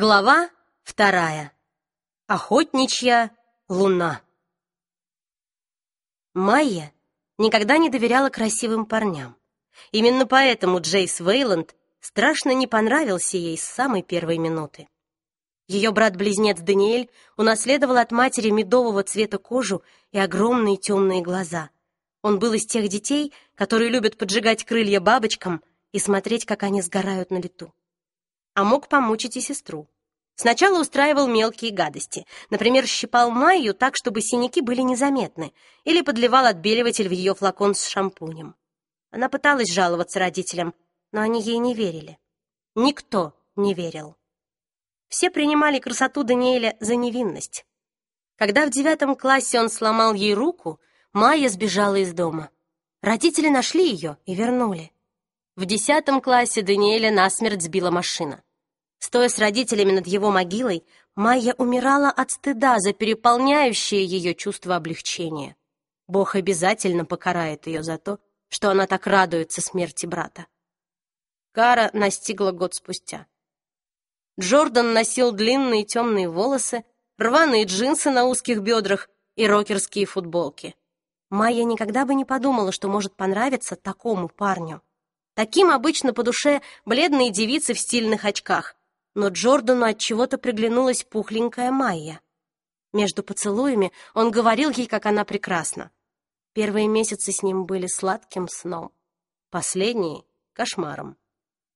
Глава вторая. Охотничья луна. Майя никогда не доверяла красивым парням. Именно поэтому Джейс Вейланд страшно не понравился ей с самой первой минуты. Ее брат-близнец Даниэль унаследовал от матери медового цвета кожу и огромные темные глаза. Он был из тех детей, которые любят поджигать крылья бабочкам и смотреть, как они сгорают на лету а мог помучить и сестру. Сначала устраивал мелкие гадости. Например, щипал Майю так, чтобы синяки были незаметны, или подливал отбеливатель в ее флакон с шампунем. Она пыталась жаловаться родителям, но они ей не верили. Никто не верил. Все принимали красоту Даниэля за невинность. Когда в девятом классе он сломал ей руку, Майя сбежала из дома. Родители нашли ее и вернули. В десятом классе Даниэля насмерть сбила машина. Стоя с родителями над его могилой, Майя умирала от стыда за переполняющее ее чувство облегчения. Бог обязательно покарает ее за то, что она так радуется смерти брата. Кара настигла год спустя. Джордан носил длинные темные волосы, рваные джинсы на узких бедрах и рокерские футболки. Майя никогда бы не подумала, что может понравиться такому парню. Таким обычно по душе бледные девицы в стильных очках, но Джордану от чего-то приглянулась пухленькая Майя. Между поцелуями он говорил ей, как она прекрасна. Первые месяцы с ним были сладким сном, последние — кошмаром.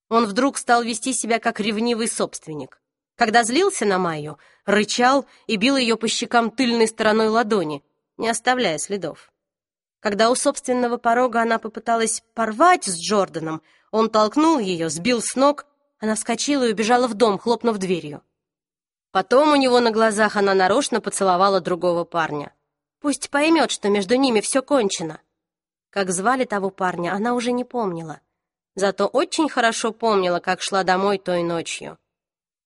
Он вдруг стал вести себя как ревнивый собственник. Когда злился на Майю, рычал и бил ее по щекам тыльной стороной ладони, не оставляя следов. Когда у собственного порога она попыталась порвать с Джорданом, он толкнул ее, сбил с ног она вскочила и убежала в дом, хлопнув дверью. Потом у него на глазах она нарочно поцеловала другого парня. Пусть поймет, что между ними все кончено. Как звали того парня, она уже не помнила. Зато очень хорошо помнила, как шла домой той ночью.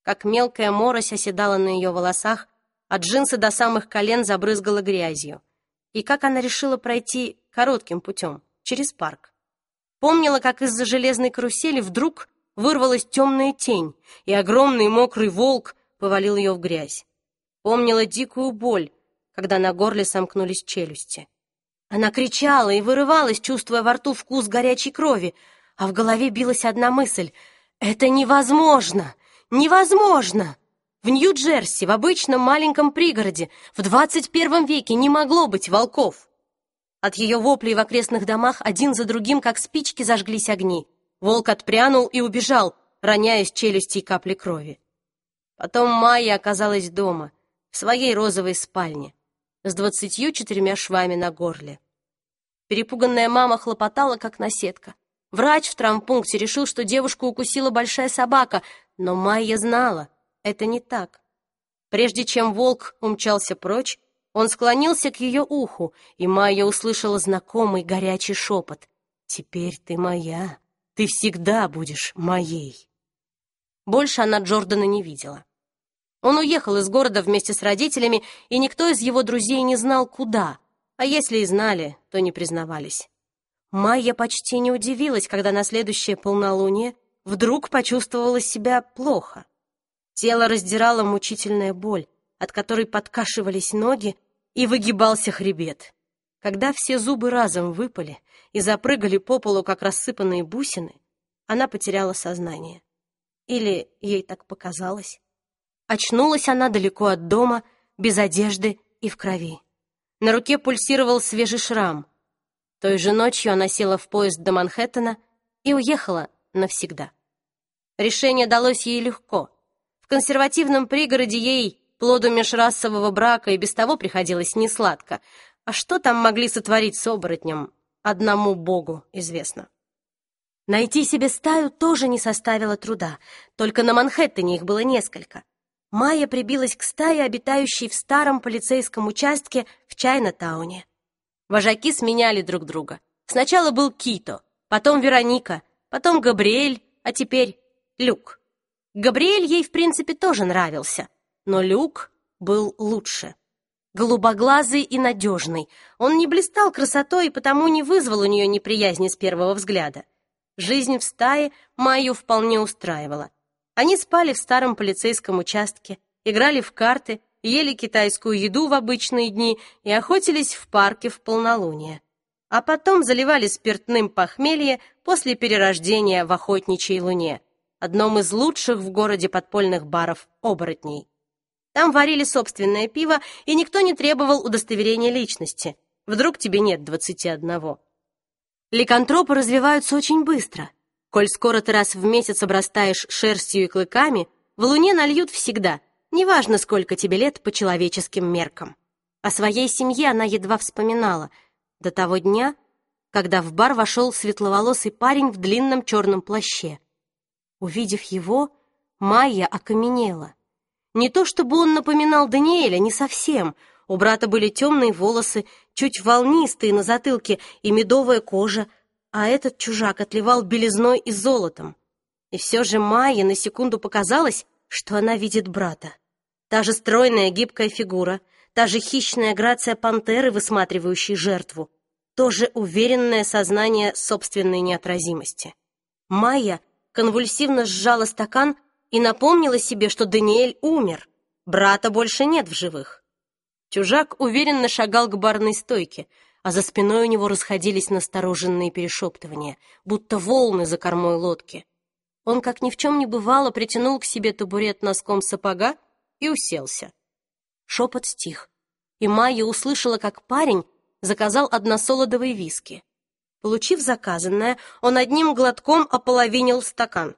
Как мелкая морось оседала на ее волосах, от джинсы до самых колен забрызгала грязью. И как она решила пройти коротким путем, через парк. Помнила, как из-за железной карусели вдруг вырвалась темная тень, и огромный мокрый волк повалил ее в грязь. Помнила дикую боль, когда на горле сомкнулись челюсти. Она кричала и вырывалась, чувствуя во рту вкус горячей крови, а в голове билась одна мысль — «Это невозможно! Невозможно!» В Нью-Джерси, в обычном маленьком пригороде, в 21 веке не могло быть волков. От ее воплей в окрестных домах один за другим, как спички, зажглись огни. Волк отпрянул и убежал, роняя с челюсти капли крови. Потом Майя оказалась дома, в своей розовой спальне, с двадцатью четырьмя швами на горле. Перепуганная мама хлопотала, как наседка. Врач в травмпункте решил, что девушку укусила большая собака, но Майя знала, это не так. Прежде чем волк умчался прочь, он склонился к ее уху, и Майя услышала знакомый горячий шепот. «Теперь ты моя». Ты всегда будешь моей. Больше она Джордана не видела. Он уехал из города вместе с родителями, и никто из его друзей не знал, куда. А если и знали, то не признавались. Майя почти не удивилась, когда на следующее полнолуние вдруг почувствовала себя плохо. Тело раздирала мучительная боль, от которой подкашивались ноги и выгибался хребет. Когда все зубы разом выпали и запрыгали по полу, как рассыпанные бусины, она потеряла сознание. Или ей так показалось. Очнулась она далеко от дома, без одежды и в крови. На руке пульсировал свежий шрам. Той же ночью она села в поезд до Манхэттена и уехала навсегда. Решение далось ей легко. В консервативном пригороде ей, плоду межрасового брака, и без того приходилось несладко, а что там могли сотворить с оборотнем, одному богу известно. Найти себе стаю тоже не составило труда, только на Манхэттене их было несколько. Майя прибилась к стае, обитающей в старом полицейском участке в Чайна-тауне. Вожаки сменяли друг друга. Сначала был Кито, потом Вероника, потом Габриэль, а теперь Люк. Габриэль ей, в принципе, тоже нравился, но Люк был лучше голубоглазый и надежный. Он не блистал красотой и потому не вызвал у нее неприязни с первого взгляда. Жизнь в стае Майю вполне устраивала. Они спали в старом полицейском участке, играли в карты, ели китайскую еду в обычные дни и охотились в парке в полнолуние. А потом заливали спиртным похмелье после перерождения в охотничьей луне, одном из лучших в городе подпольных баров оборотней. Там варили собственное пиво, и никто не требовал удостоверения личности. Вдруг тебе нет двадцати одного. Ликантропы развиваются очень быстро. Коль скоро ты раз в месяц обрастаешь шерстью и клыками, в луне нальют всегда, неважно, сколько тебе лет по человеческим меркам. О своей семье она едва вспоминала до того дня, когда в бар вошел светловолосый парень в длинном черном плаще. Увидев его, Майя окаменела. Не то чтобы он напоминал Даниэля, не совсем. У брата были темные волосы, чуть волнистые на затылке и медовая кожа, а этот чужак отливал белизной и золотом. И все же Майе на секунду показалось, что она видит брата. Та же стройная гибкая фигура, та же хищная грация пантеры, высматривающей жертву, то же уверенное сознание собственной неотразимости. Майя конвульсивно сжала стакан и напомнила себе, что Даниэль умер, брата больше нет в живых. Чужак уверенно шагал к барной стойке, а за спиной у него расходились настороженные перешептывания, будто волны за кормой лодки. Он, как ни в чем не бывало, притянул к себе табурет носком сапога и уселся. Шепот стих, и Майя услышала, как парень заказал односолодовые виски. Получив заказанное, он одним глотком ополовинил стакан.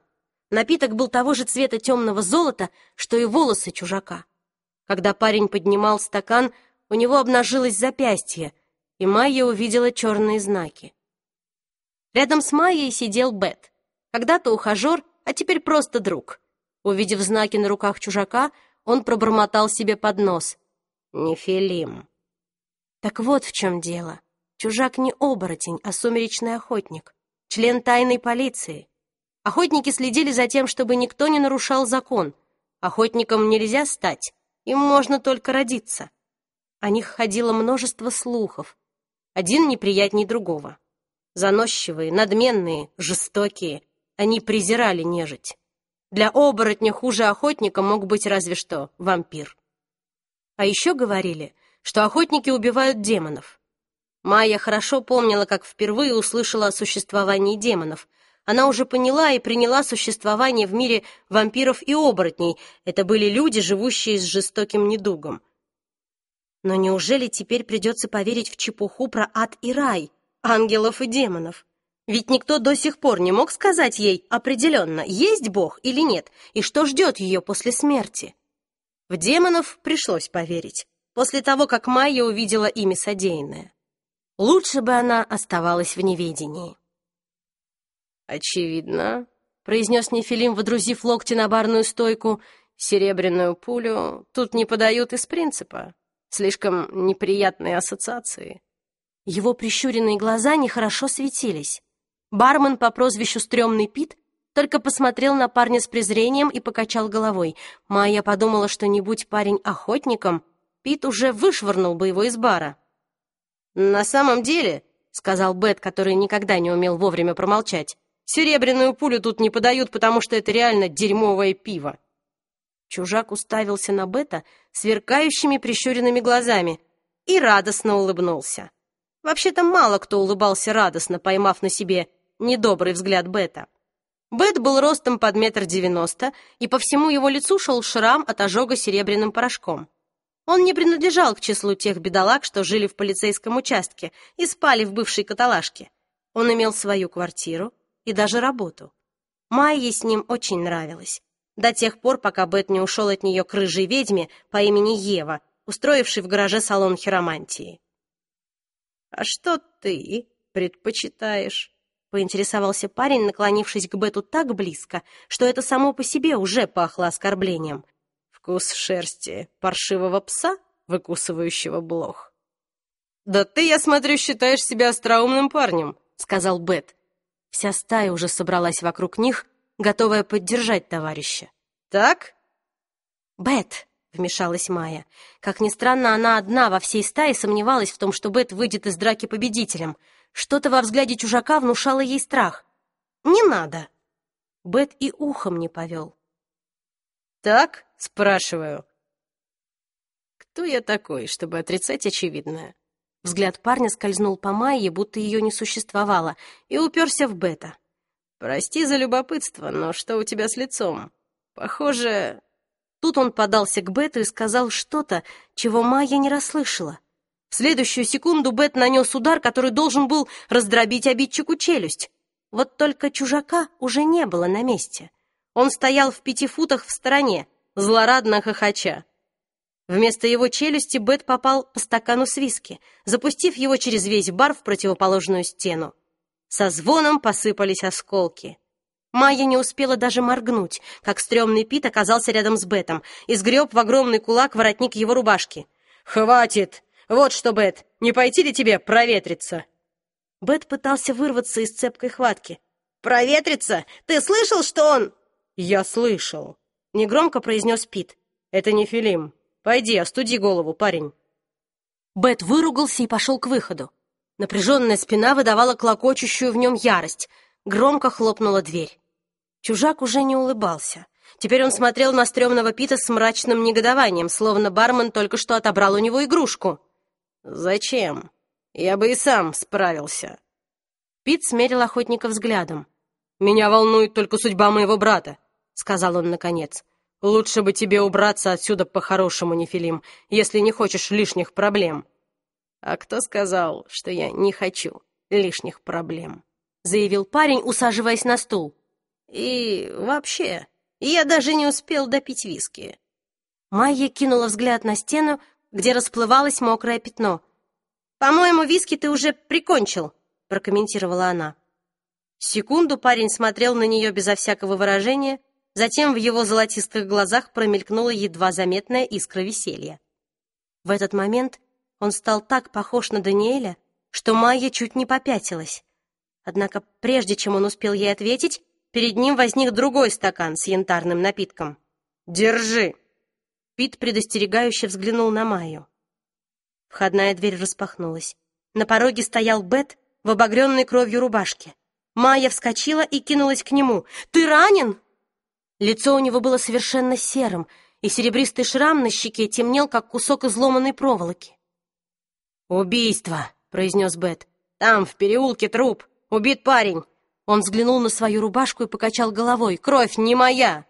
Напиток был того же цвета темного золота, что и волосы чужака. Когда парень поднимал стакан, у него обнажилось запястье, и Майя увидела черные знаки. Рядом с Майей сидел Бет. Когда-то ухажер, а теперь просто друг. Увидев знаки на руках чужака, он пробормотал себе под нос. «Нефилим». Так вот в чем дело. Чужак не оборотень, а сумеречный охотник, член тайной полиции. Охотники следили за тем, чтобы никто не нарушал закон. Охотникам нельзя стать, им можно только родиться. О них ходило множество слухов. Один неприятней другого. Заносчивые, надменные, жестокие. Они презирали нежить. Для оборотня хуже охотника мог быть разве что вампир. А еще говорили, что охотники убивают демонов. Майя хорошо помнила, как впервые услышала о существовании демонов — она уже поняла и приняла существование в мире вампиров и оборотней. Это были люди, живущие с жестоким недугом. Но неужели теперь придется поверить в чепуху про ад и рай, ангелов и демонов? Ведь никто до сих пор не мог сказать ей определенно, есть Бог или нет, и что ждет ее после смерти. В демонов пришлось поверить, после того, как Майя увидела ими содеянное. Лучше бы она оставалась в неведении. «Очевидно», — произнес Нефилим, водрузив локти на барную стойку, «серебряную пулю тут не подают из принципа. Слишком неприятные ассоциации». Его прищуренные глаза нехорошо светились. Бармен по прозвищу Стрёмный Пит только посмотрел на парня с презрением и покачал головой. Майя подумала, что не будь парень охотником, Пит уже вышвырнул бы его из бара. «На самом деле», — сказал Бет, который никогда не умел вовремя промолчать, Серебряную пулю тут не подают, потому что это реально дерьмовое пиво. Чужак уставился на Бета сверкающими прищуренными глазами и радостно улыбнулся. Вообще-то мало кто улыбался радостно, поймав на себе недобрый взгляд Бета. Бет был ростом под метр девяносто, и по всему его лицу шел шрам от ожога серебряным порошком. Он не принадлежал к числу тех бедолаг, что жили в полицейском участке и спали в бывшей каталажке. Он имел свою квартиру, и даже работу. Майе с ним очень нравилось. До тех пор, пока Бет не ушел от нее к рыжей ведьме по имени Ева, устроившей в гараже салон хиромантии. «А что ты предпочитаешь?» — поинтересовался парень, наклонившись к Бету так близко, что это само по себе уже пахло оскорблением. «Вкус шерсти паршивого пса, выкусывающего блох?» «Да ты, я смотрю, считаешь себя остроумным парнем», — сказал Бет. Вся стая уже собралась вокруг них, готовая поддержать товарища. «Так?» «Бет!» — вмешалась Майя. Как ни странно, она одна во всей стае сомневалась в том, что Бет выйдет из драки победителем. Что-то во взгляде чужака внушало ей страх. «Не надо!» Бет и ухом не повел. Так, спрашиваю. Кто я такой, чтобы отрицать очевидное? Взгляд парня скользнул по Майе, будто ее не существовало, и уперся в Бета. «Прости за любопытство, но что у тебя с лицом? Похоже...» Тут он подался к Бету и сказал что-то, чего Майя не расслышала. В следующую секунду Бет нанес удар, который должен был раздробить обидчику челюсть. Вот только чужака уже не было на месте. Он стоял в пяти футах в стороне, злорадно хохоча. Вместо его челюсти Бет попал по стакану с виски, запустив его через весь бар в противоположную стену. Со звоном посыпались осколки. Майя не успела даже моргнуть, как стрёмный Пит оказался рядом с Бетом и сгреб в огромный кулак воротник его рубашки. «Хватит! Вот что, Бет, не пойти ли тебе проветриться?» Бет пытался вырваться из цепкой хватки. «Проветриться? Ты слышал, что он...» «Я слышал», — негромко произнес Пит. «Это не Филим. Пойди, остуди голову, парень». Бет выругался и пошел к выходу. Напряженная спина выдавала клокочущую в нем ярость. Громко хлопнула дверь. Чужак уже не улыбался. Теперь он смотрел на стрёмного Пита с мрачным негодованием, словно бармен только что отобрал у него игрушку. «Зачем? Я бы и сам справился». Пит смерил охотника взглядом. «Меня волнует только судьба моего брата», — сказал он наконец. «Лучше бы тебе убраться отсюда по-хорошему, Нефилим, если не хочешь лишних проблем». «А кто сказал, что я не хочу лишних проблем?» — заявил парень, усаживаясь на стул. «И вообще, я даже не успел допить виски». Майя кинула взгляд на стену, где расплывалось мокрое пятно. «По-моему, виски ты уже прикончил», — прокомментировала она. Секунду парень смотрел на нее безо всякого выражения, затем в его золотистых глазах промелькнула едва заметная искра веселья. В этот момент он стал так похож на Даниэля, что Майя чуть не попятилась. Однако прежде чем он успел ей ответить, перед ним возник другой стакан с янтарным напитком. «Держи!» Пит предостерегающе взглянул на Майю. Входная дверь распахнулась. На пороге стоял Бет в обогренной кровью рубашке. Майя вскочила и кинулась к нему. «Ты ранен?» Лицо у него было совершенно серым, и серебристый шрам на щеке темнел, как кусок изломанной проволоки. «Убийство!» — произнес Бет. «Там, в переулке, труп. Убит парень!» Он взглянул на свою рубашку и покачал головой. «Кровь не моя!»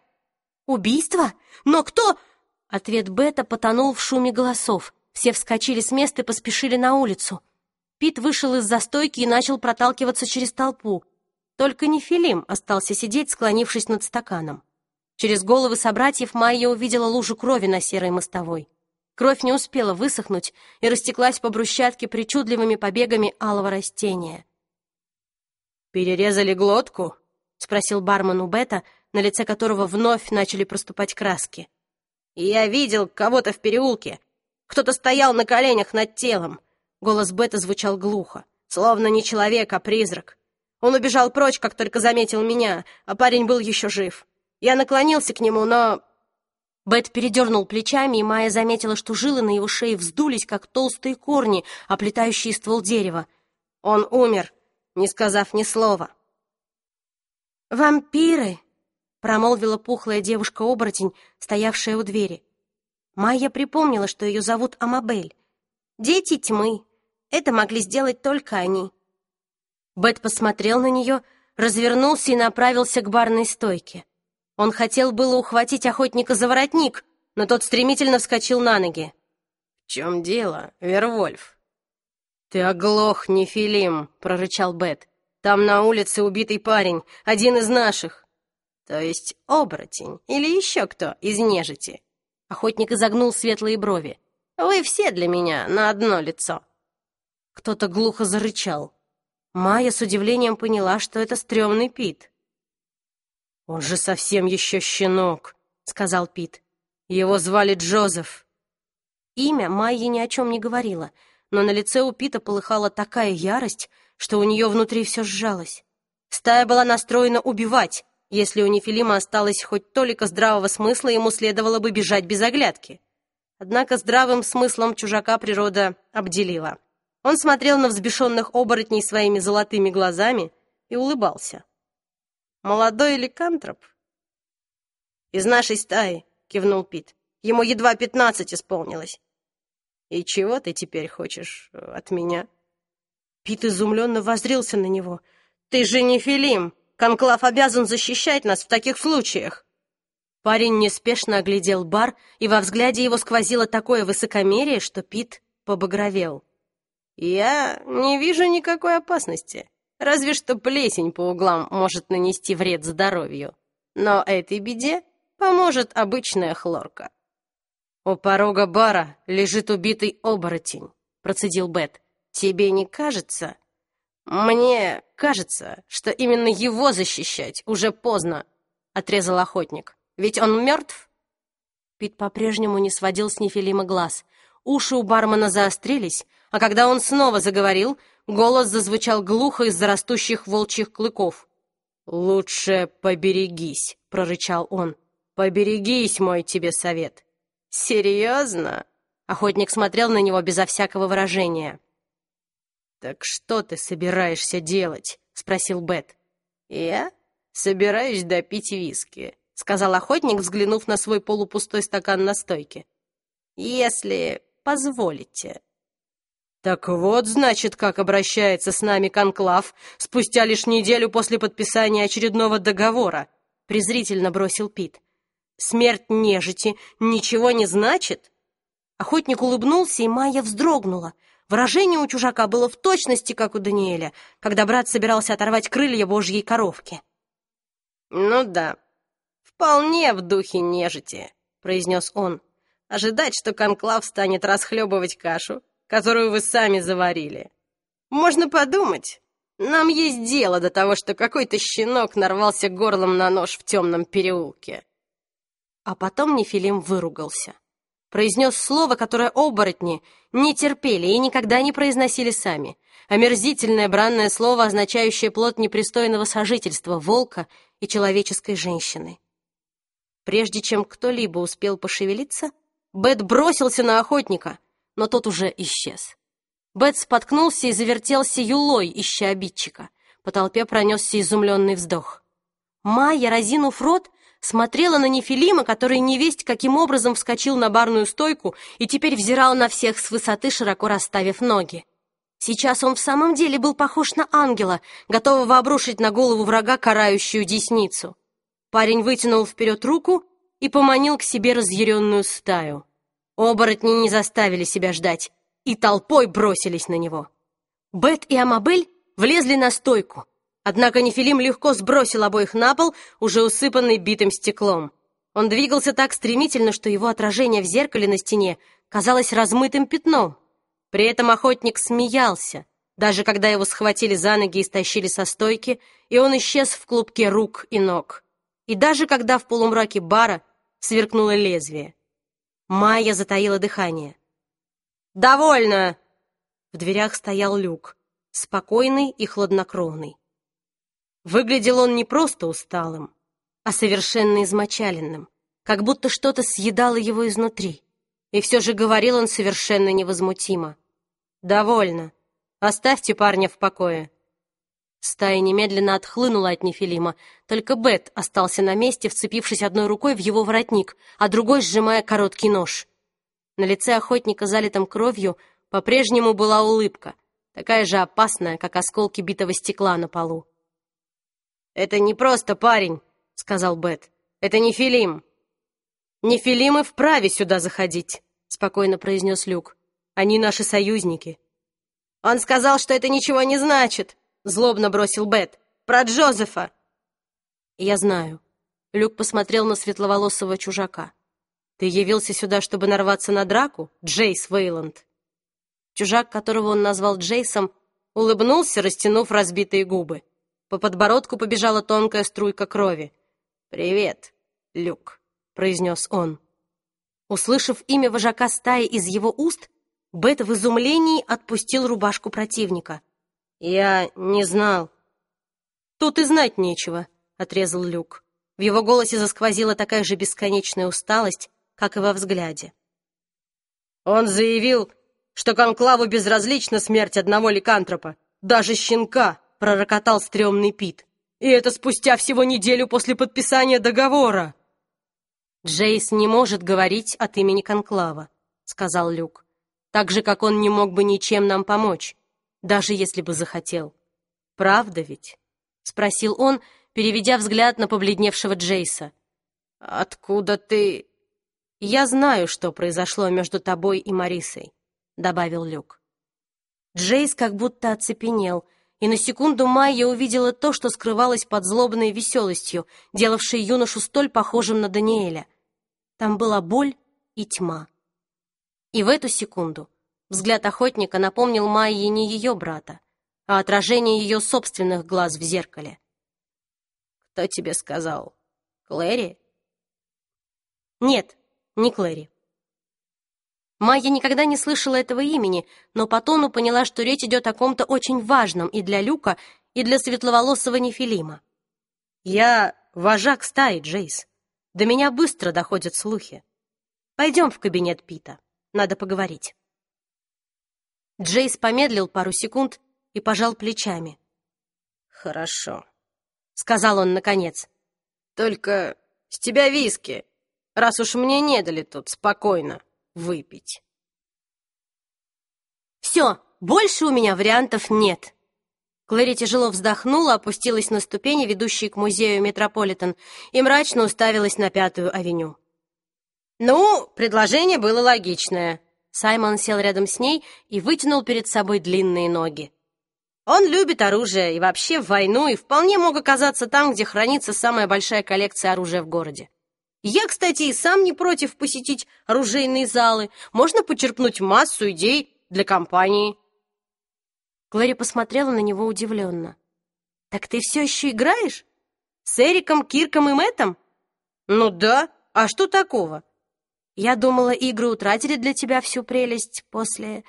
«Убийство? Но кто...» Ответ Бета потонул в шуме голосов. Все вскочили с места и поспешили на улицу. Пит вышел из застойки и начал проталкиваться через толпу. Только не Филим остался сидеть, склонившись над стаканом. Через головы собратьев Майя увидела лужу крови на серой мостовой. Кровь не успела высохнуть и растеклась по брусчатке причудливыми побегами алого растения. «Перерезали глотку?» — спросил бармен у Бета, на лице которого вновь начали проступать краски. «Я видел кого-то в переулке. Кто-то стоял на коленях над телом». Голос Бета звучал глухо, словно не человек, а призрак. Он убежал прочь, как только заметил меня, а парень был еще жив. Я наклонился к нему, но Бет передернул плечами, и Майя заметила, что жилы на его шее вздулись, как толстые корни, оплетающие ствол дерева. Он умер, не сказав ни слова. «Вампиры!» — промолвила пухлая девушка-оборотень, стоявшая у двери. Майя припомнила, что ее зовут Амабель. «Дети тьмы. Это могли сделать только они». Бет посмотрел на нее, развернулся и направился к барной стойке. Он хотел было ухватить охотника за воротник, но тот стремительно вскочил на ноги. «В чем дело, Вервольф?» «Ты оглох, Нефилим!» — прорычал Бет. «Там на улице убитый парень, один из наших». «То есть оборотень или еще кто из нежити?» Охотник изогнул светлые брови. «Вы все для меня на одно лицо». Кто-то глухо зарычал. Майя с удивлением поняла, что это стрёмный Пит. «Он же совсем еще щенок», — сказал Пит. «Его звали Джозеф». Имя Майи ни о чем не говорила, но на лице у Пита полыхала такая ярость, что у нее внутри все сжалось. Стая была настроена убивать. Если у Нефилима осталось хоть толика здравого смысла, ему следовало бы бежать без оглядки. Однако здравым смыслом чужака природа обделила. Он смотрел на взбешенных оборотней своими золотыми глазами и улыбался молодой ликантроп. Из нашей стаи, кивнул Пит. «Ему едва пятнадцать исполнилось». «И чего ты теперь хочешь от меня?» Пит изумленно воззрился на него. «Ты же не Филим! Конклав обязан защищать нас в таких случаях!» Парень неспешно оглядел бар, и во взгляде его сквозило такое высокомерие, что Пит побагровел. «Я не вижу никакой опасности. Разве что плесень по углам может нанести вред здоровью. Но этой беде поможет обычная хлорка». «У порога бара лежит убитый оборотень», — процедил Бет. «Тебе не кажется?» «Мне кажется, что именно его защищать уже поздно», — отрезал охотник. «Ведь он мертв?» Пит по-прежнему не сводил с Нефилима глаз. Уши у бармена заострились, а когда он снова заговорил, голос зазвучал глухо из-за растущих волчьих клыков. «Лучше поберегись», — прорычал он. «Поберегись, мой тебе совет». «Серьезно?» Охотник смотрел на него безо всякого выражения. «Так что ты собираешься делать?» — спросил Бет. «Я собираюсь допить виски», — сказал охотник, взглянув на свой полупустой стакан на стойке. «Если позволите». «Так вот, значит, как обращается с нами Конклав спустя лишь неделю после подписания очередного договора», — презрительно бросил Пит. «Смерть нежити ничего не значит?» Охотник улыбнулся, и Майя вздрогнула. Выражение у чужака было в точности, как у Даниэля, когда брат собирался оторвать крылья божьей коровки. «Ну да, вполне в духе нежити», — произнес он. «Ожидать, что Конклав станет расхлебывать кашу, которую вы сами заварили. Можно подумать, нам есть дело до того, что какой-то щенок нарвался горлом на нож в темном переулке. А потом Нефилим выругался. Произнес слово, которое оборотни не терпели и никогда не произносили сами. Омерзительное бранное слово, означающее плод непристойного сожительства волка и человеческой женщины. Прежде чем кто-либо успел пошевелиться, Бет бросился на охотника — но тот уже исчез. Бет споткнулся и завертелся юлой, ища обидчика. По толпе пронесся изумленный вздох. Майя, разинув рот, смотрела на Нефилима, который невесть каким образом вскочил на барную стойку и теперь взирал на всех с высоты, широко расставив ноги. Сейчас он в самом деле был похож на ангела, готового обрушить на голову врага карающую десницу. Парень вытянул вперед руку и поманил к себе разъяренную стаю. Оборотни не заставили себя ждать и толпой бросились на него. Бет и Амабель влезли на стойку, однако Нефилим легко сбросил обоих на пол, уже усыпанный битым стеклом. Он двигался так стремительно, что его отражение в зеркале на стене казалось размытым пятном. При этом охотник смеялся, даже когда его схватили за ноги и стащили со стойки, и он исчез в клубке рук и ног. И даже когда в полумраке бара сверкнуло лезвие. Майя затаила дыхание. «Довольно!» В дверях стоял Люк, спокойный и хладнокровный. Выглядел он не просто усталым, а совершенно измочаленным, как будто что-то съедало его изнутри. И все же говорил он совершенно невозмутимо. «Довольно. Оставьте парня в покое. Стая немедленно отхлынула от Нефилима, только Бет остался на месте, вцепившись одной рукой в его воротник, а другой сжимая короткий нож. На лице охотника, залитом кровью, по-прежнему была улыбка, такая же опасная, как осколки битого стекла на полу. «Это не просто парень», — сказал Бет. «Это Нефилим». «Нефилимы вправе сюда заходить», — спокойно произнес Люк. «Они наши союзники». «Он сказал, что это ничего не значит», Злобно бросил Бет. «Про Джозефа!» «Я знаю». Люк посмотрел на светловолосого чужака. «Ты явился сюда, чтобы нарваться на драку, Джейс Вейланд?» Чужак, которого он назвал Джейсом, улыбнулся, растянув разбитые губы. По подбородку побежала тонкая струйка крови. «Привет, Люк», — произнес он. Услышав имя вожака стаи из его уст, Бет в изумлении отпустил рубашку противника. «Я не знал». «Тут и знать нечего», — отрезал Люк. В его голосе засквозила такая же бесконечная усталость, как и во взгляде. «Он заявил, что конклаву безразлична смерть одного ликантропа, даже щенка», — пророкотал стрёмный Пит. «И это спустя всего неделю после подписания договора». «Джейс не может говорить от имени Конклава», — сказал Люк. «Так же, как он не мог бы ничем нам помочь, даже если бы захотел. Правда ведь?» — спросил он, переведя взгляд на побледневшего Джейса. «Откуда ты...» «Я знаю, что произошло между тобой и Марисой», — добавил Люк. Джейс как будто оцепенел, и на секунду Майя увидела то, что скрывалось под злобной веселостью, делавшей юношу столь похожим на Даниэля. Там была боль и тьма. И в эту секунду взгляд охотника напомнил Майе не ее брата, а отражение ее собственных глаз в зеркале. «Кто тебе сказал? Клэри?» «Нет, не Клэри». Майя никогда не слышала этого имени, но по тону поняла, что речь идет о ком-то очень важном и для Люка, и для светловолосого Нефилима. «Я вожак стаи, Джейс. До меня быстро доходят слухи. Пойдем в кабинет Пита. Надо поговорить». Джейс помедлил пару секунд и пожал плечами. «Хорошо», — сказал он наконец. «Только с тебя виски, раз уж мне не дали тут спокойно выпить. «Все, больше у меня вариантов нет». Клэри тяжело вздохнула, опустилась на ступени, ведущие к музею Метрополитен, и мрачно уставилась на Пятую авеню. «Ну, предложение было логичное». Саймон сел рядом с ней и вытянул перед собой длинные ноги. Он любит оружие и вообще войну, и вполне мог оказаться там, где хранится самая большая коллекция оружия в городе. Я, кстати, и сам не против посетить оружейные залы. Можно почерпнуть массу идей для компании. Глори посмотрела на него удивленно. «Так ты все еще играешь? С Эриком, Кирком и Мэттом?» «Ну да, а что такого?» «Я думала, игры утратили для тебя всю прелесть после...»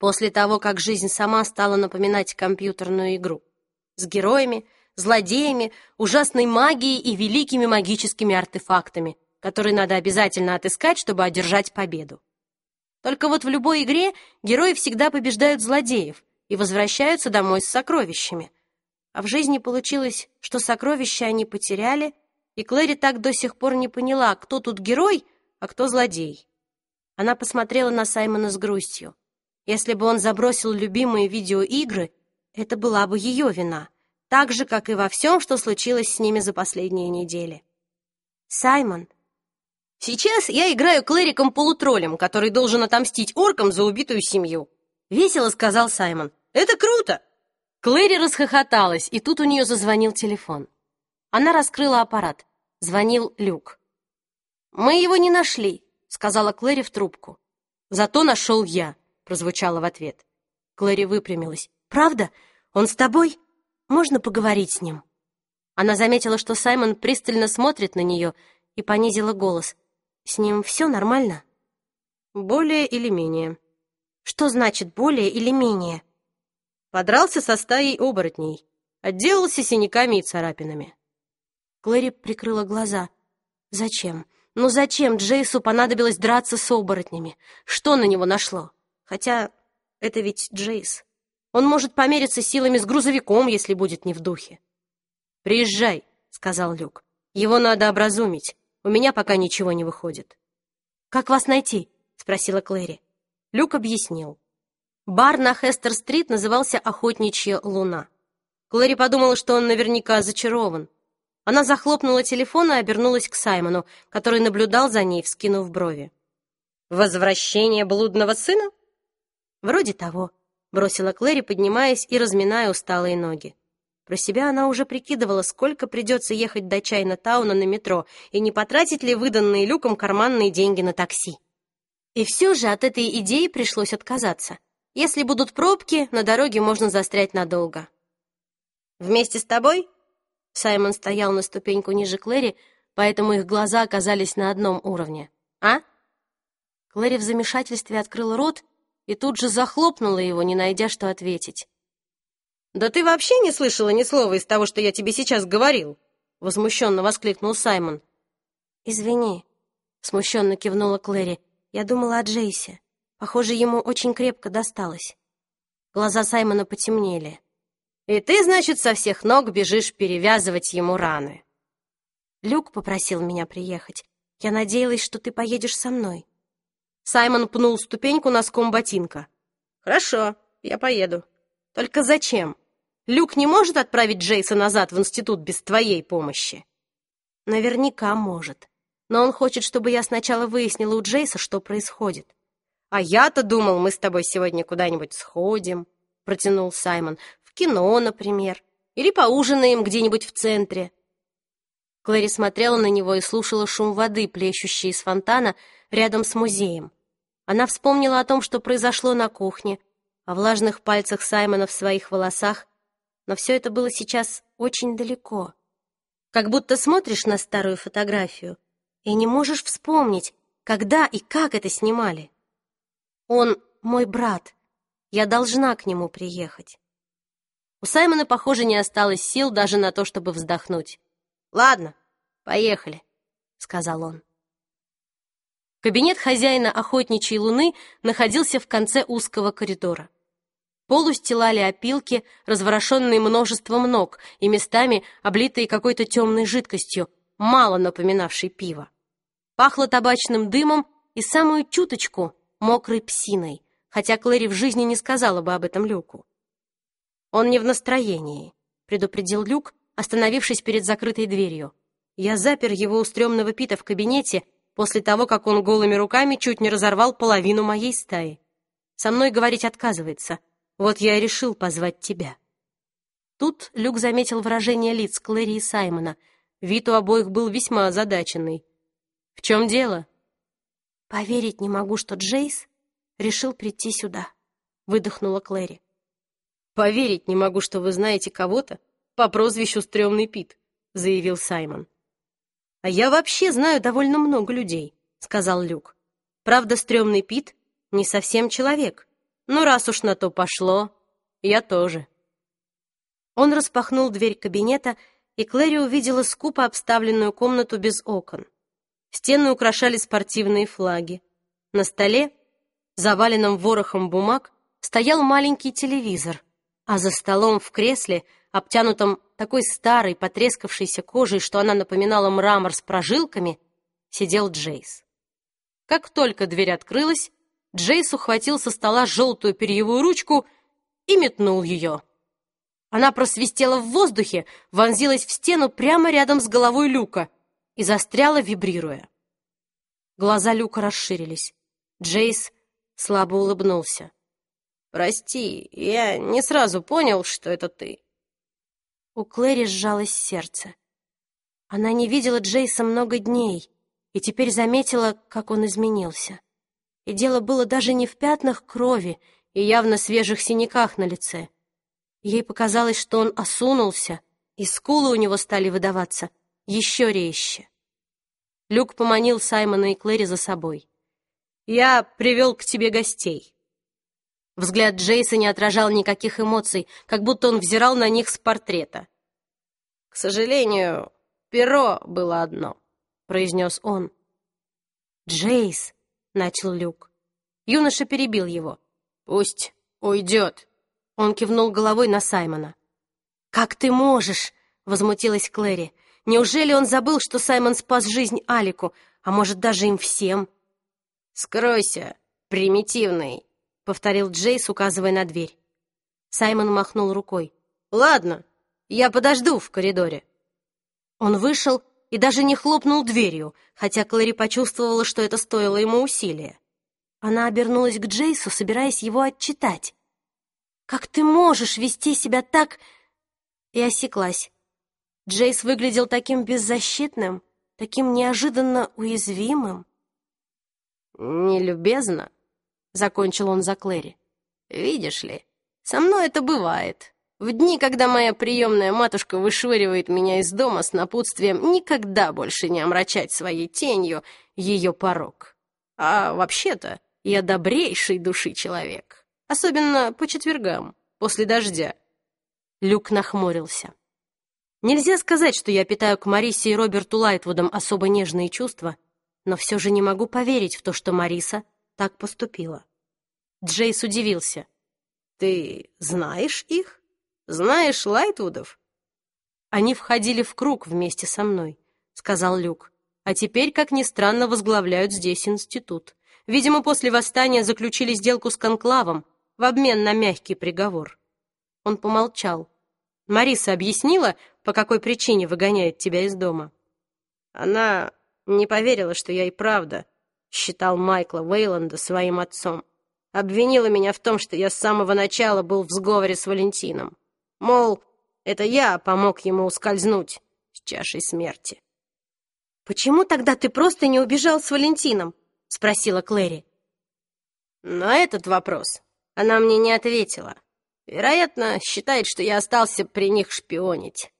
После того, как жизнь сама стала напоминать компьютерную игру. С героями, злодеями, ужасной магией и великими магическими артефактами, которые надо обязательно отыскать, чтобы одержать победу. Только вот в любой игре герои всегда побеждают злодеев и возвращаются домой с сокровищами. А в жизни получилось, что сокровища они потеряли, и Клэри так до сих пор не поняла, кто тут герой, а кто злодей. Она посмотрела на Саймона с грустью. Если бы он забросил любимые видеоигры, это была бы ее вина так же, как и во всем, что случилось с ними за последние недели. Саймон. Сейчас я играю клериком-полутроллем, который должен отомстить оркам за убитую семью. Весело сказал Саймон. Это круто! Клэри расхохоталась, и тут у нее зазвонил телефон. Она раскрыла аппарат. Звонил Люк. «Мы его не нашли», — сказала Клэри в трубку. «Зато нашел я», — прозвучало в ответ. Клэри выпрямилась. «Правда? Он с тобой?» Можно поговорить с ним?» Она заметила, что Саймон пристально смотрит на нее и понизила голос. «С ним все нормально?» «Более или менее». «Что значит «более или менее»?» Подрался со стаей оборотней. Отделался синяками и царапинами. Клэри прикрыла глаза. «Зачем? Ну зачем Джейсу понадобилось драться с оборотнями? Что на него нашло? Хотя это ведь Джейс». Он может помериться силами с грузовиком, если будет не в духе. «Приезжай», — сказал Люк. «Его надо образумить. У меня пока ничего не выходит». «Как вас найти?» — спросила Клэри. Люк объяснил. Бар на Хестер-стрит назывался «Охотничья луна». Клэри подумала, что он наверняка зачарован. Она захлопнула телефон и обернулась к Саймону, который наблюдал за ней, вскинув брови. «Возвращение блудного сына?» «Вроде того», бросила Клэри, поднимаясь и разминая усталые ноги. Про себя она уже прикидывала, сколько придется ехать до Чайна-тауна на метро и не потратить ли выданные Люком карманные деньги на такси. И все же от этой идеи пришлось отказаться. Если будут пробки, на дороге можно застрять надолго. «Вместе с тобой?» Саймон стоял на ступеньку ниже Клэри, поэтому их глаза оказались на одном уровне. «А?» Клэри в замешательстве открыла рот и тут же захлопнула его, не найдя, что ответить. «Да ты вообще не слышала ни слова из того, что я тебе сейчас говорил!» Возмущенно воскликнул Саймон. «Извини», — смущенно кивнула Клэри. «Я думала о Джейсе. Похоже, ему очень крепко досталось». Глаза Саймона потемнели. «И ты, значит, со всех ног бежишь перевязывать ему раны?» Люк попросил меня приехать. Я надеялась, что ты поедешь со мной. Саймон пнул ступеньку носком ботинка. «Хорошо, я поеду. Только зачем? Люк не может отправить Джейса назад в институт без твоей помощи?» «Наверняка может. Но он хочет, чтобы я сначала выяснила у Джейса, что происходит». «А я-то думал, мы с тобой сегодня куда-нибудь сходим», — протянул Саймон. «В кино, например. Или поужинаем где-нибудь в центре». Клэри смотрела на него и слушала шум воды, плещущий из фонтана рядом с музеем. Она вспомнила о том, что произошло на кухне, о влажных пальцах Саймона в своих волосах, но все это было сейчас очень далеко. Как будто смотришь на старую фотографию и не можешь вспомнить, когда и как это снимали. Он мой брат. Я должна к нему приехать. У Саймона, похоже, не осталось сил даже на то, чтобы вздохнуть. «Ладно, поехали», — сказал он. Кабинет хозяина охотничьей луны находился в конце узкого коридора. Пол устилали опилки, разворошенные множеством ног и местами облитые какой-то темной жидкостью, мало напоминавшей пиво. Пахло табачным дымом и самую чуточку мокрой псиной, хотя Клэри в жизни не сказала бы об этом Люку. «Он не в настроении», — предупредил Люк, остановившись перед закрытой дверью. Я запер его у стрёмного Пита в кабинете после того, как он голыми руками чуть не разорвал половину моей стаи. Со мной говорить отказывается. Вот я и решил позвать тебя. Тут Люк заметил выражение лиц Клэри и Саймона. Вид у обоих был весьма озадаченный. «В чем дело?» «Поверить не могу, что Джейс решил прийти сюда», — выдохнула Клэри. «Поверить не могу, что вы знаете кого-то по прозвищу Стрёмный Пит», — заявил Саймон. «А я вообще знаю довольно много людей», — сказал Люк. «Правда, стрёмный Пит не совсем человек. Но раз уж на то пошло, я тоже». Он распахнул дверь кабинета, и Клэри увидела скупо обставленную комнату без окон. Стены украшали спортивные флаги. На столе, заваленном ворохом бумаг, стоял маленький телевизор, а за столом в кресле, обтянутом такой старой, потрескавшейся кожей, что она напоминала мрамор с прожилками, сидел Джейс. Как только дверь открылась, Джейс ухватил со стола желтую перьевую ручку и метнул ее. Она просвистела в воздухе, вонзилась в стену прямо рядом с головой Люка и застряла, вибрируя. Глаза Люка расширились. Джейс слабо улыбнулся. «Прости, я не сразу понял, что это ты». У Клэри сжалось сердце. Она не видела Джейса много дней и теперь заметила, как он изменился. И дело было даже не в пятнах крови и явно свежих синяках на лице. Ей показалось, что он осунулся, и скулы у него стали выдаваться еще резче. Люк поманил Саймона и Клэри за собой. «Я привел к тебе гостей». Взгляд Джейса не отражал никаких эмоций, как будто он взирал на них с портрета. «К сожалению, перо было одно», — произнес он. «Джейс», — начал Люк. Юноша перебил его. «Пусть уйдет», — он кивнул головой на Саймона. «Как ты можешь?» — возмутилась Клэри. «Неужели он забыл, что Саймон спас жизнь Алику, а может, даже им всем?» «Скройся, примитивный», — повторил Джейс, указывая на дверь. Саймон махнул рукой. «Ладно, я подожду в коридоре». Он вышел и даже не хлопнул дверью, хотя Клэри почувствовала, что это стоило ему усилия. Она обернулась к Джейсу, собираясь его отчитать. «Как ты можешь вести себя так...» И осеклась. Джейс выглядел таким беззащитным, таким неожиданно уязвимым. «Нелюбезно», — закончил он за Клэри. «Видишь ли, со мной это бывает. В дни, когда моя приемная матушка вышвыривает меня из дома с напутствием никогда больше не омрачать своей тенью ее порог. А вообще-то я добрейший души человек, особенно по четвергам, после дождя». Люк нахмурился. Нельзя сказать, что я питаю к Марисе и Роберту Лайтвудам особо нежные чувства, но все же не могу поверить в то, что Мариса так поступила. Джейс удивился. «Ты знаешь их? Знаешь Лайтвудов?» Они входили в круг вместе со мной. — сказал Люк. «А теперь, как ни странно, возглавляют здесь институт. Видимо, после восстания заключили сделку с Конклавом в обмен на мягкий приговор». Он помолчал. «Мариса объяснила, по какой причине выгоняет тебя из дома?» «Она не поверила, что я и правда считал Майкла Вейланда своим отцом. Обвинила меня в том, что я с самого начала был в сговоре с Валентином. Мол, это я помог ему ускользнуть с чашей смерти. «Почему тогда ты просто не убежал с Валентином?» — спросила Клэри. На этот вопрос она мне не ответила. Вероятно, считает, что я остался при них шпионить,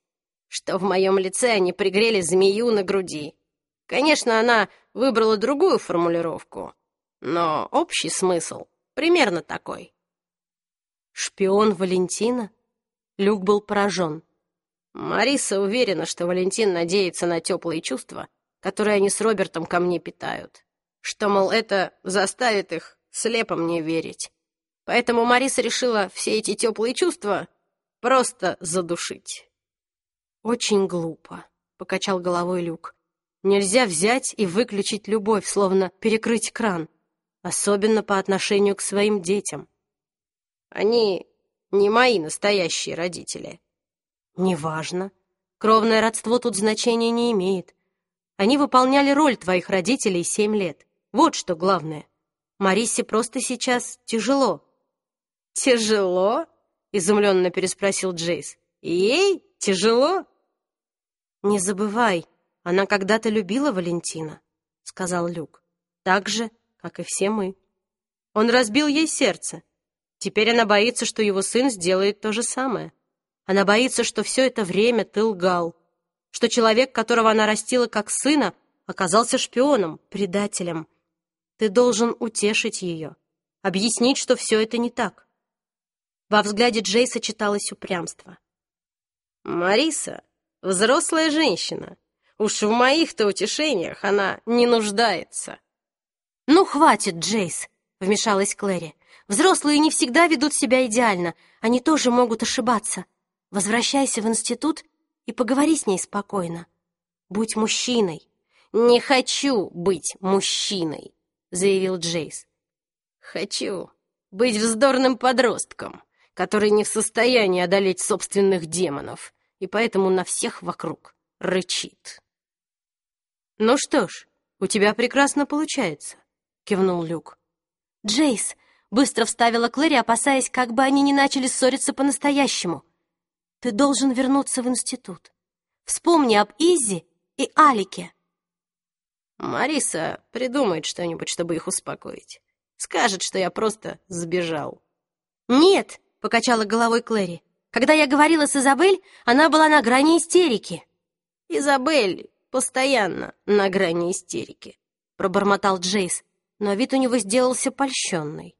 что в моем лице они пригрели змею на груди. Конечно, она выбрала другую формулировку, но общий смысл примерно такой. «Шпион Валентина?» Люк был поражен. Мариса уверена, что Валентин надеется на теплые чувства, которые они с Робертом ко мне питают. Что, мол, это заставит их слепо мне верить. Поэтому Мариса решила все эти теплые чувства просто задушить. «Очень глупо», — покачал головой Люк. «Нельзя взять и выключить любовь, словно перекрыть кран, особенно по отношению к своим детям». «Они не мои настоящие родители», «Неважно. Кровное родство тут значения не имеет. Они выполняли роль твоих родителей семь лет. Вот что главное. Марисе просто сейчас тяжело». «Тяжело?» — изумленно переспросил Джейс. «Ей тяжело?» «Не забывай, она когда-то любила Валентина», — сказал Люк. «Так же, как и все мы. Он разбил ей сердце. Теперь она боится, что его сын сделает то же самое». Она боится, что все это время ты лгал, что человек, которого она растила как сына, оказался шпионом, предателем. Ты должен утешить ее, объяснить, что все это не так. Во взгляде Джейса читалось упрямство. «Мариса — взрослая женщина. Уж в моих-то утешениях она не нуждается». «Ну, хватит, Джейс!» — вмешалась Клэри. «Взрослые не всегда ведут себя идеально. Они тоже могут ошибаться. Возвращайся в институт и поговори с ней спокойно. Будь мужчиной. Не хочу быть мужчиной, заявил Джейс. Хочу быть вздорным подростком, который не в состоянии одолеть собственных демонов, и поэтому на всех вокруг рычит. Ну что ж, у тебя прекрасно получается, кивнул Люк. Джейс быстро вставила Клэри, опасаясь, как бы они не начали ссориться по-настоящему. Ты должен вернуться в институт. Вспомни об Изи и Алике. Мариса придумает что-нибудь, чтобы их успокоить. Скажет, что я просто сбежал. Нет, покачала головой Клэри. Когда я говорила с Изабель, она была на грани истерики. Изабель постоянно на грани истерики, пробормотал Джейс, но вид у него сделался польщенный.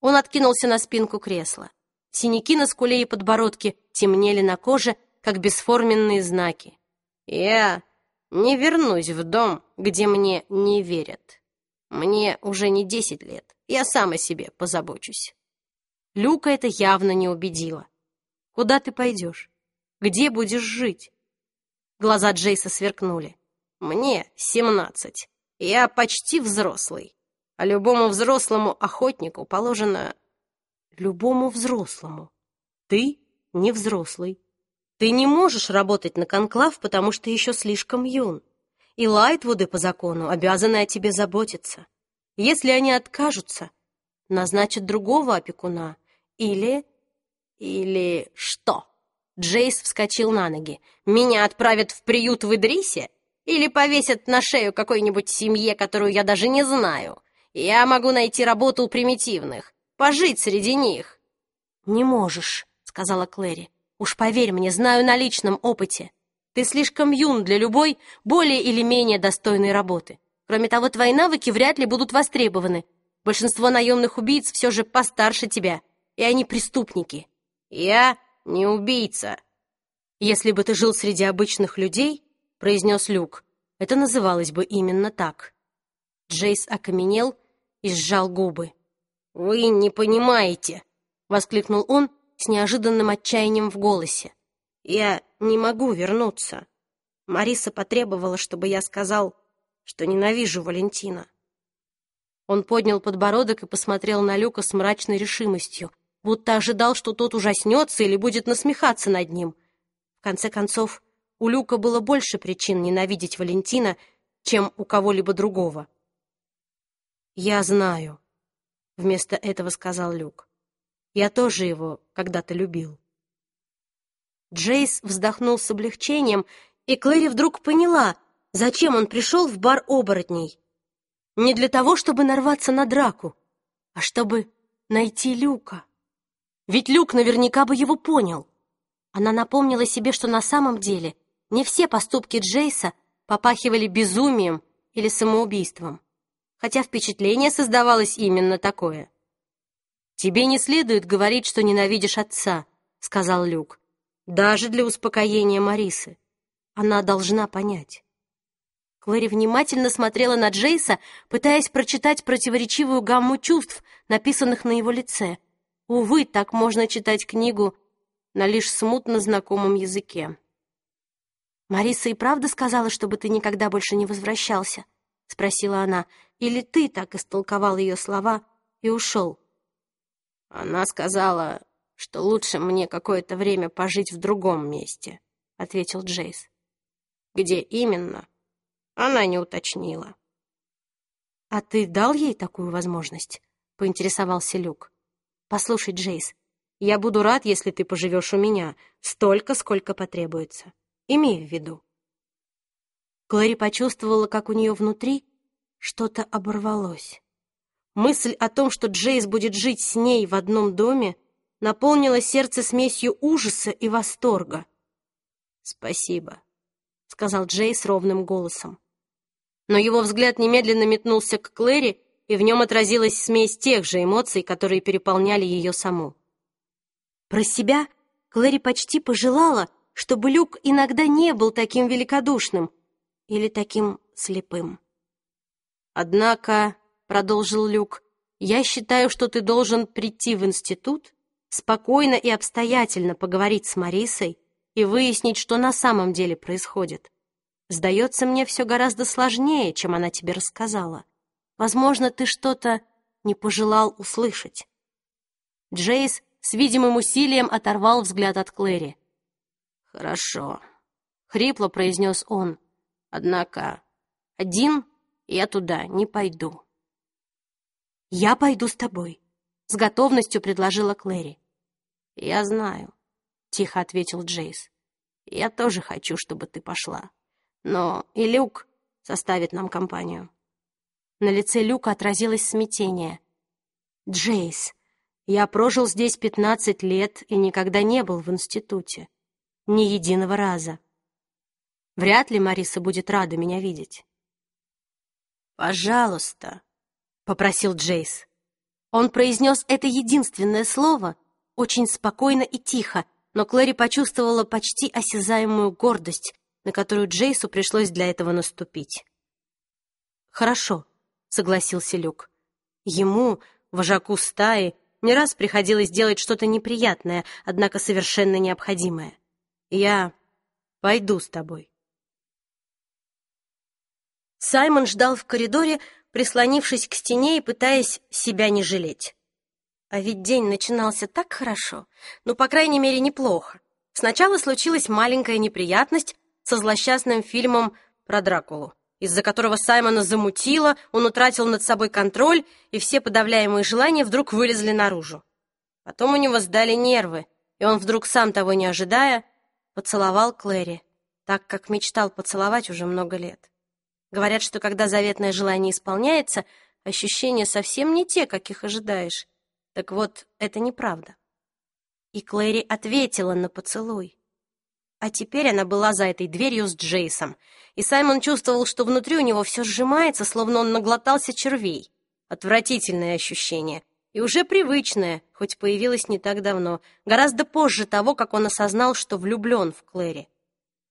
Он откинулся на спинку кресла. Синяки на скуле и подбородке темнели на коже, как бесформенные знаки. «Я не вернусь в дом, где мне не верят. Мне уже не десять лет. Я сам о себе позабочусь». Люка это явно не убедило. «Куда ты пойдешь? Где будешь жить?» Глаза Джейса сверкнули. «Мне семнадцать. Я почти взрослый. А любому взрослому охотнику положено любому взрослому. Ты не взрослый. Ты не можешь работать на конклав, потому что еще слишком юн. И Лайтвуды по закону обязаны о тебе заботиться. Если они откажутся, назначат другого опекуна. Или... Или что? Джейс вскочил на ноги. Меня отправят в приют в Идрисе? Или повесят на шею какой-нибудь семье, которую я даже не знаю? Я могу найти работу у примитивных пожить среди них». «Не можешь», — сказала Клэри. «Уж поверь мне, знаю на личном опыте. Ты слишком юн для любой более или менее достойной работы. Кроме того, твои навыки вряд ли будут востребованы. Большинство наемных убийц все же постарше тебя, и они преступники. Я не убийца. Если бы ты жил среди обычных людей, произнес Люк, это называлось бы именно так. Джейс окаменел и сжал губы. «Вы не понимаете!» — воскликнул он с неожиданным отчаянием в голосе. «Я не могу вернуться. Мариса потребовала, чтобы я сказал, что ненавижу Валентина. Он поднял подбородок и посмотрел на Люка с мрачной решимостью, будто ожидал, что тот ужаснется или будет насмехаться над ним. В конце концов, у Люка было больше причин ненавидеть Валентина, чем у кого-либо другого. «Я знаю», — вместо этого сказал Люк. «Я тоже его когда-то любил». Джейс вздохнул с облегчением, и Клэри вдруг поняла, зачем он пришел в бар оборотней. Не для того, чтобы нарваться на драку, а чтобы найти Люка. Ведь Люк наверняка бы его понял. Она напомнила себе, что на самом деле не все поступки Джейса попахивали безумием или самоубийством, хотя впечатление создавалось именно такое. «Тебе не следует говорить, что ненавидишь отца», — сказал Люк, «даже для успокоения Марисы. Она должна понять». Клэри внимательно смотрела на Джейса, пытаясь прочитать противоречивую гамму чувств, написанных на его лице. Увы, так можно читать книгу на лишь смутно знакомом языке. «Мариса и правда сказала, чтобы ты никогда больше не возвращался?» — спросила она. «Или ты так истолковал ее слова и ушел?» «Она сказала, что лучше мне какое-то время пожить в другом месте», — ответил Джейс. «Где именно?» Она не уточнила. «А ты дал ей такую возможность?» — поинтересовался Люк. «Послушай, Джейс, я буду рад, если ты поживешь у меня столько, сколько потребуется. Имей в виду». Клэри почувствовала, как у нее внутри что-то оборвалось. Мысль о том, что Джейс будет жить с ней в одном доме, наполнила сердце смесью ужаса и восторга. «Спасибо», — сказал Джейс ровным голосом. Но его взгляд немедленно метнулся к Клэри, и в нем отразилась смесь тех же эмоций, которые переполняли ее саму. Про себя Клэри почти пожелала, чтобы Люк иногда не был таким великодушным или таким слепым. «Однако», — продолжил Люк, — «я считаю, что ты должен прийти в институт, спокойно и обстоятельно поговорить с Марисой и выяснить, что на самом деле происходит. Сдается мне все гораздо сложнее, чем она тебе рассказала. Возможно, ты что-то не пожелал услышать». Джейс с видимым усилием оторвал взгляд от Клэри. «Хорошо», — хрипло произнес он. «Однако один я туда не пойду». «Я пойду с тобой», — с готовностью предложила Клэри. «Я знаю», — тихо ответил Джейс. «Я тоже хочу, чтобы ты пошла. Но и Люк составит нам компанию». На лице Люка отразилось смятение. «Джейс, я прожил здесь пятнадцать лет и никогда не был в институте. Ни единого раза. Вряд ли Мариса будет рада меня видеть». «Пожалуйста», — попросил Джейс. Он произнес это единственное слово очень спокойно и тихо, но Клэри почувствовала почти осязаемую гордость, на которую Джейсу пришлось для этого наступить. «Хорошо», — согласился Люк. Ему, вожаку стаи, не раз приходилось делать что-то неприятное, однако совершенно необходимое. «Я пойду с тобой». Саймон ждал в коридоре, прислонившись к стене и пытаясь себя не жалеть. А ведь день начинался так хорошо, ну, по крайней мере, неплохо. Сначала случилась маленькая неприятность, со злосчастным фильмом про Дракулу, из-за которого Саймона замутило, он утратил над собой контроль, и все подавляемые желания вдруг вылезли наружу. Потом у него сдали нервы, и он вдруг, сам того не ожидая, поцеловал Клэри, так как мечтал поцеловать уже много лет. Говорят, что когда заветное желание исполняется, ощущения совсем не те, каких ожидаешь. Так вот, это неправда. И Клэри ответила на поцелуй. А теперь она была за этой дверью с Джейсом, и Саймон чувствовал, что внутри у него все сжимается, словно он наглотался червей. Отвратительное ощущение. И уже привычное, хоть появилось не так давно, гораздо позже того, как он осознал, что влюблен в Клэри.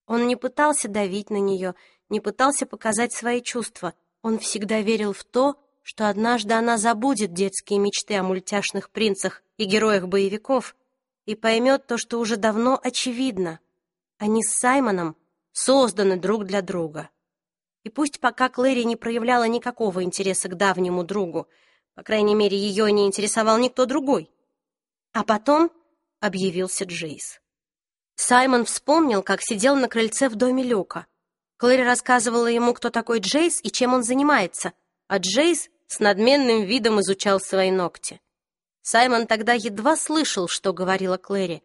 Он не пытался давить на нее, не пытался показать свои чувства. Он всегда верил в то, что однажды она забудет детские мечты о мультяшных принцах и героях боевиков и поймет то, что уже давно очевидно. Они с Саймоном созданы друг для друга. И пусть пока Клэри не проявляла никакого интереса к давнему другу, по крайней мере, ее не интересовал никто другой. А потом объявился Джейс. Саймон вспомнил, как сидел на крыльце в доме Люка. Клэри рассказывала ему, кто такой Джейс и чем он занимается, а Джейс с надменным видом изучал свои ногти. Саймон тогда едва слышал, что говорила Клэри.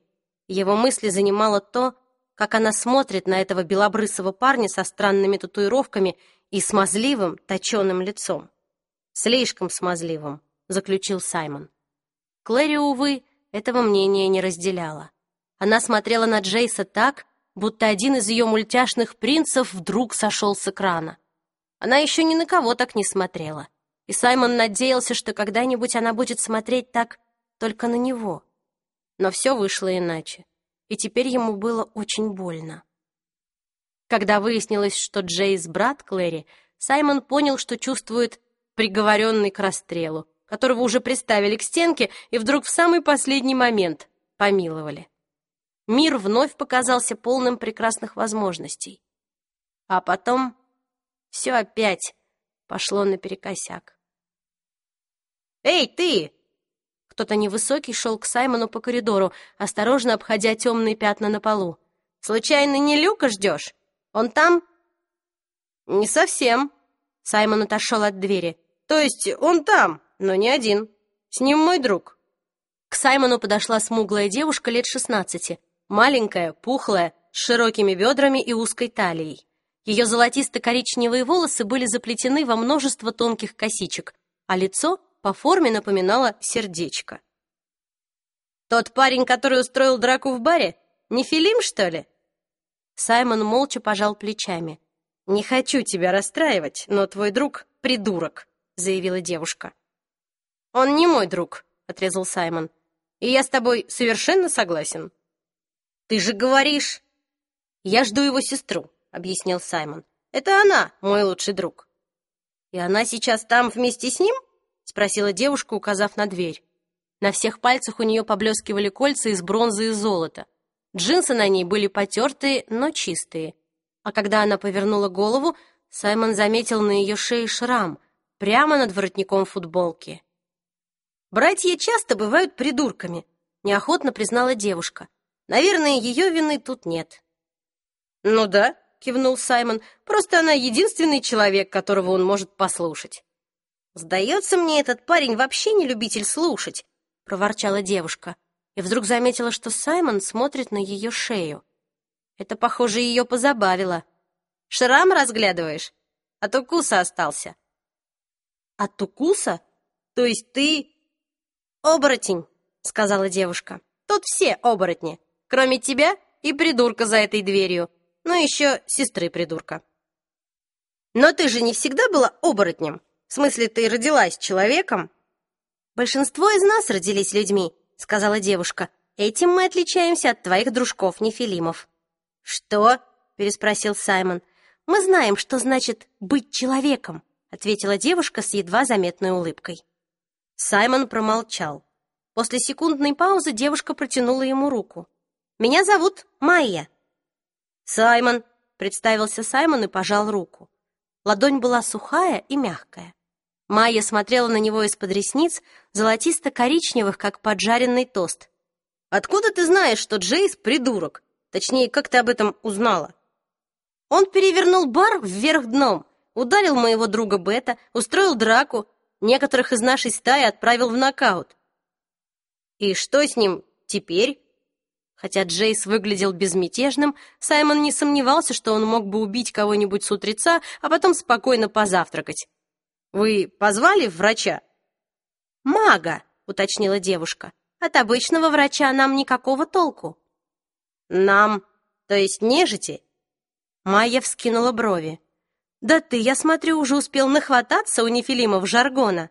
Его мысли занимало то, как она смотрит на этого белобрысого парня со странными татуировками и смазливым, точеным лицом. «Слишком смазливым», — заключил Саймон. Клэри, увы, этого мнения не разделяла. Она смотрела на Джейса так, будто один из ее мультяшных принцев вдруг сошел с экрана. Она еще ни на кого так не смотрела. И Саймон надеялся, что когда-нибудь она будет смотреть так только на него. Но все вышло иначе, и теперь ему было очень больно. Когда выяснилось, что Джейс — брат Клэри, Саймон понял, что чувствует приговоренный к расстрелу, которого уже приставили к стенке и вдруг в самый последний момент помиловали. Мир вновь показался полным прекрасных возможностей. А потом все опять пошло наперекосяк. «Эй, ты!» Кто-то невысокий шел к Саймону по коридору, осторожно обходя темные пятна на полу. «Случайно не Люка ждешь? Он там?» «Не совсем». Саймон отошел от двери. «То есть он там, но не один. С ним мой друг». К Саймону подошла смуглая девушка лет шестнадцати, маленькая, пухлая, с широкими бедрами и узкой талией. Ее золотисто-коричневые волосы были заплетены во множество тонких косичек, а лицо по форме напоминало сердечко. «Тот парень, который устроил драку в баре, не Филим, что ли?» Саймон молча пожал плечами. «Не хочу тебя расстраивать, но твой друг — придурок», — заявила девушка. «Он не мой друг», — отрезал Саймон. «И я с тобой совершенно согласен». «Ты же говоришь...» «Я жду его сестру», — объяснил Саймон. «Это она, мой лучший друг». «И она сейчас там вместе с ним?» — спросила девушка, указав на дверь. На всех пальцах у нее поблескивали кольца из бронзы и золота. Джинсы на ней были потертые, но чистые. А когда она повернула голову, Саймон заметил на ее шее шрам, прямо над воротником футболки. «Братья часто бывают придурками», — неохотно признала девушка. «Наверное, ее вины тут нет». «Ну да», — кивнул Саймон, «просто она единственный человек, которого он может послушать». «Сдается мне, этот парень вообще не любитель слушать», — проворчала девушка, и вдруг заметила, что Саймон смотрит на ее шею. Это, похоже, ее позабавило. «Шрам разглядываешь? От укуса остался». «От укуса? То есть ты...» «Оборотень», — сказала девушка. «Тут все оборотни, кроме тебя и придурка за этой дверью ну еще сестры придурка. Но ты же не всегда была оборотнем. В смысле, ты родилась человеком? Большинство из нас родились людьми, сказала девушка. Этим мы отличаемся от твоих дружков-нефилимов. Что? переспросил Саймон. Мы знаем, что значит быть человеком, ответила девушка с едва заметной улыбкой. Саймон промолчал. После секундной паузы девушка протянула ему руку. Меня зовут Майя. «Саймон!» — представился Саймон и пожал руку. Ладонь была сухая и мягкая. Майя смотрела на него из-под ресниц, золотисто-коричневых, как поджаренный тост. «Откуда ты знаешь, что Джейс — придурок? Точнее, как ты об этом узнала?» Он перевернул бар вверх дном, ударил моего друга Бета, устроил драку, некоторых из нашей стаи отправил в нокаут. «И что с ним теперь?» Хотя Джейс выглядел безмятежным, Саймон не сомневался, что он мог бы убить кого-нибудь с утреца, а потом спокойно позавтракать. «Вы позвали врача?» «Мага», — уточнила девушка. «От обычного врача нам никакого толку». «Нам, то есть нежити?» Майя вскинула брови. «Да ты, я смотрю, уже успел нахвататься у нефилимов жаргона».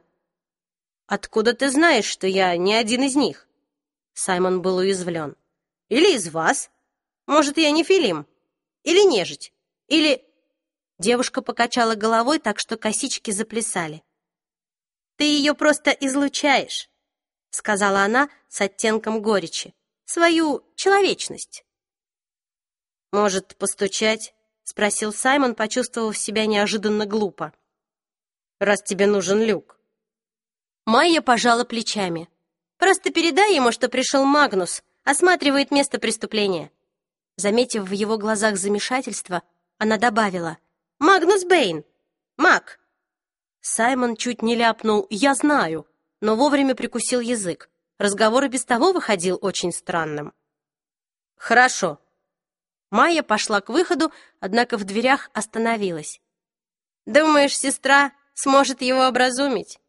«Откуда ты знаешь, что я не один из них?» Саймон был уязвлен. Или из вас? Может, я не Филим? Или нежить? Или...» Девушка покачала головой так, что косички заплясали. «Ты ее просто излучаешь», — сказала она с оттенком горечи. «Свою человечность». «Может, постучать?» спросил Саймон, почувствовав себя неожиданно глупо. «Раз тебе нужен люк». Майя пожала плечами. «Просто передай ему, что пришел Магнус, осматривает место преступления». Заметив в его глазах замешательство, она добавила «Магнус Бэйн! Маг!» Саймон чуть не ляпнул «Я знаю», но вовремя прикусил язык. Разговор и без того выходил очень странным. «Хорошо». Майя пошла к выходу, однако в дверях остановилась. «Думаешь, сестра сможет его образумить?»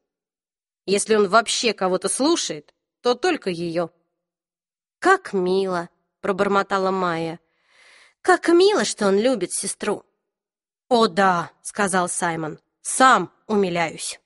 «Если он вообще кого-то слушает, то только ее». «Как мило!» — пробормотала Майя. «Как мило, что он любит сестру!» «О да!» — сказал Саймон. «Сам умиляюсь!»